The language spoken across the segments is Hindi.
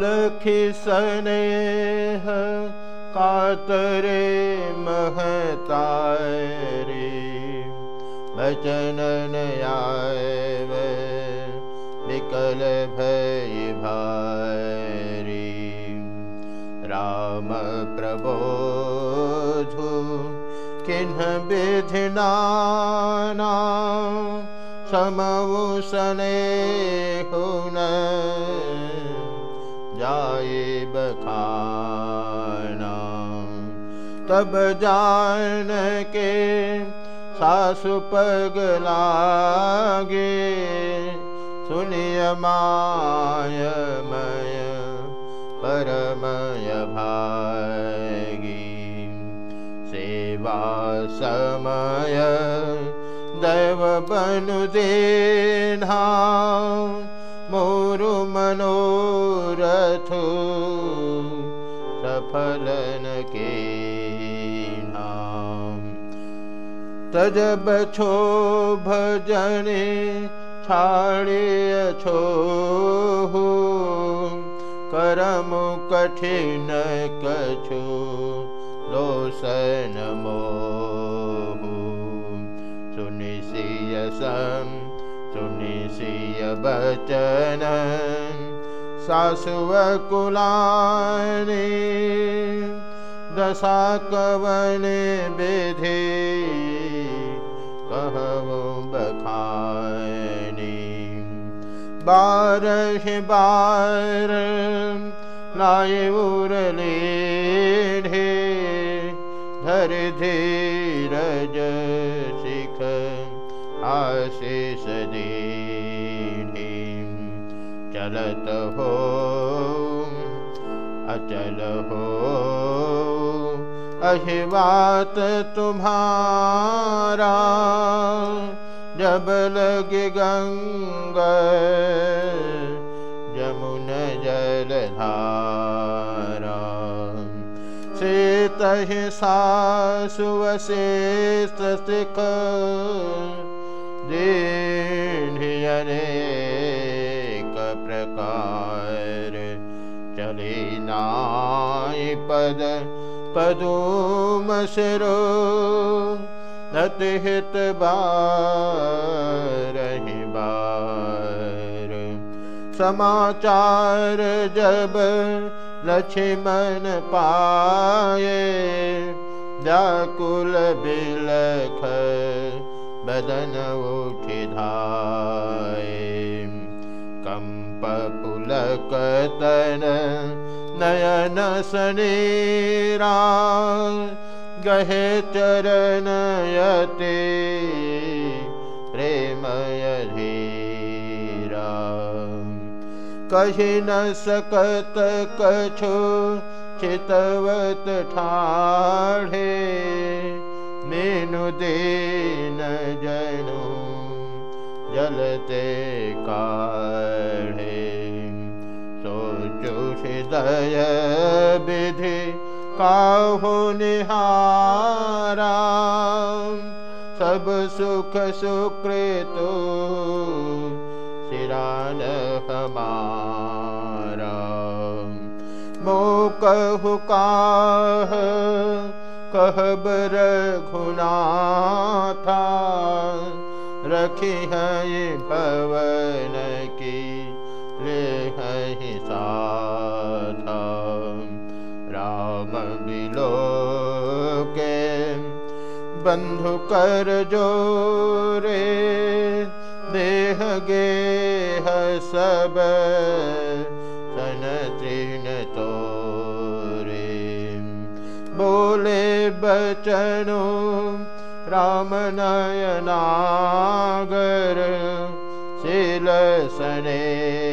लखी कातरे महतारे बचन आए विकल भय भारी। राम प्रबोधु किन्ह विधिनाना समऊ सने जाए बखाना तब जान के सासु पग लागे सुनिय माय मय परमय भागी। सेवा समय दैव बनु देना मनोरथु सफलन के नाम तजब छो भजने छाड़े छो करम कठिन कछु मोहु सुनिशिय सम बचन ससुव विधे दशा बखानि। बारहि बार धर धीरज सिख आशिष दे। चलत हो, अचल हो। अहिवात तुम्हारा, जब लग गंग जमुन जलधारा से तह सासुवशेष सिख दीनियनेक प्रकार चले नाय पद पदुम सिरो बारहि बार। समाचार जब लक्ष्मण पाए, व्याकुल बिलख बदन उठि पुलक तन नयन सनेरा गहे चरणयते प्रेमय धीरा। कहि न सकत कछु चितवत ठाढ़े मेनु दीन जनु जलते काढ़े हृदय विधि काहु निहारा। सब सुख सुकृतो सिरान हमारा। मो कहु काह कहबर घुना रखी है भवन की ले राम बिलो के बंधु कर जो रे देह गे सब सन तृण तोरे बोले बचनो राम नयनागर शील स्नेह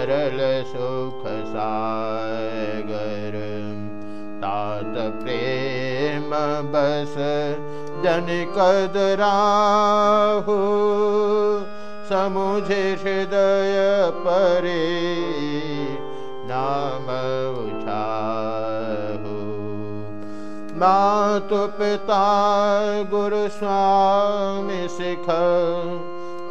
सरल सुख सागर तात प्रेम बस जन कदराहु समुझे हृदय परे नाम उछाहु मातु पिता गुरु स्वामी सिख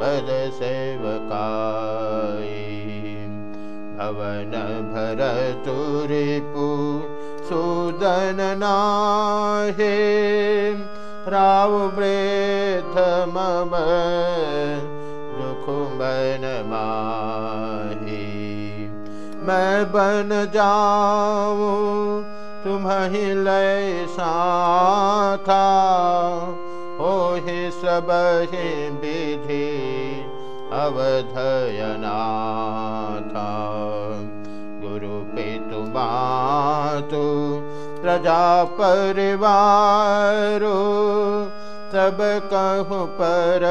पद सेवकाई भवन भर तुरिपु सुदन नाहे राव वृथ मम दुख मन माही मैं बन जाऊँ तुम्हें लय सा था हो ही सब विधि। अवधयना था गुरु कहूँ पर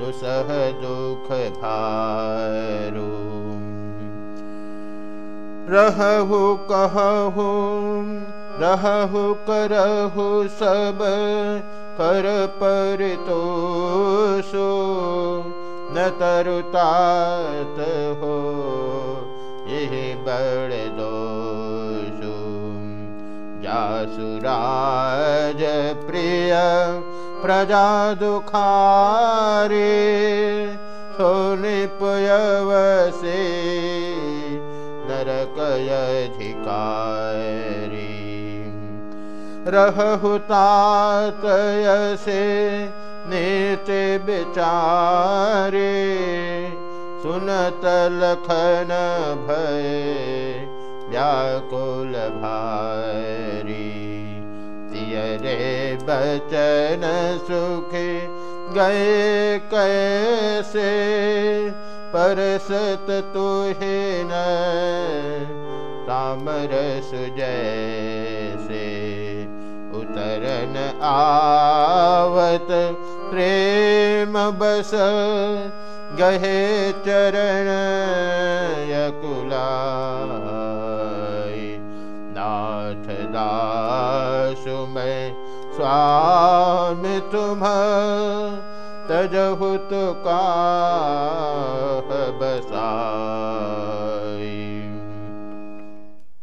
दुसह दुख भारू रहु कहु रहु करहु सब कर पर तो सो न तरुतात हो यही बड़ दोषो। जासुराज प्रिय प्रजा दुखारे सोनि से नरकयधिकारी रहहुतातयसे नेते विचारे सुनत लखन भय, व्याकुल भारी। तियरे बचन सुखी गए कैसे, परसत तुहे न, तामरस जैसे। उतरन आवत प्रेम बस गहे चरण यकुला नाथ दासु मैं स्वामी तुम तजहुत का बसा।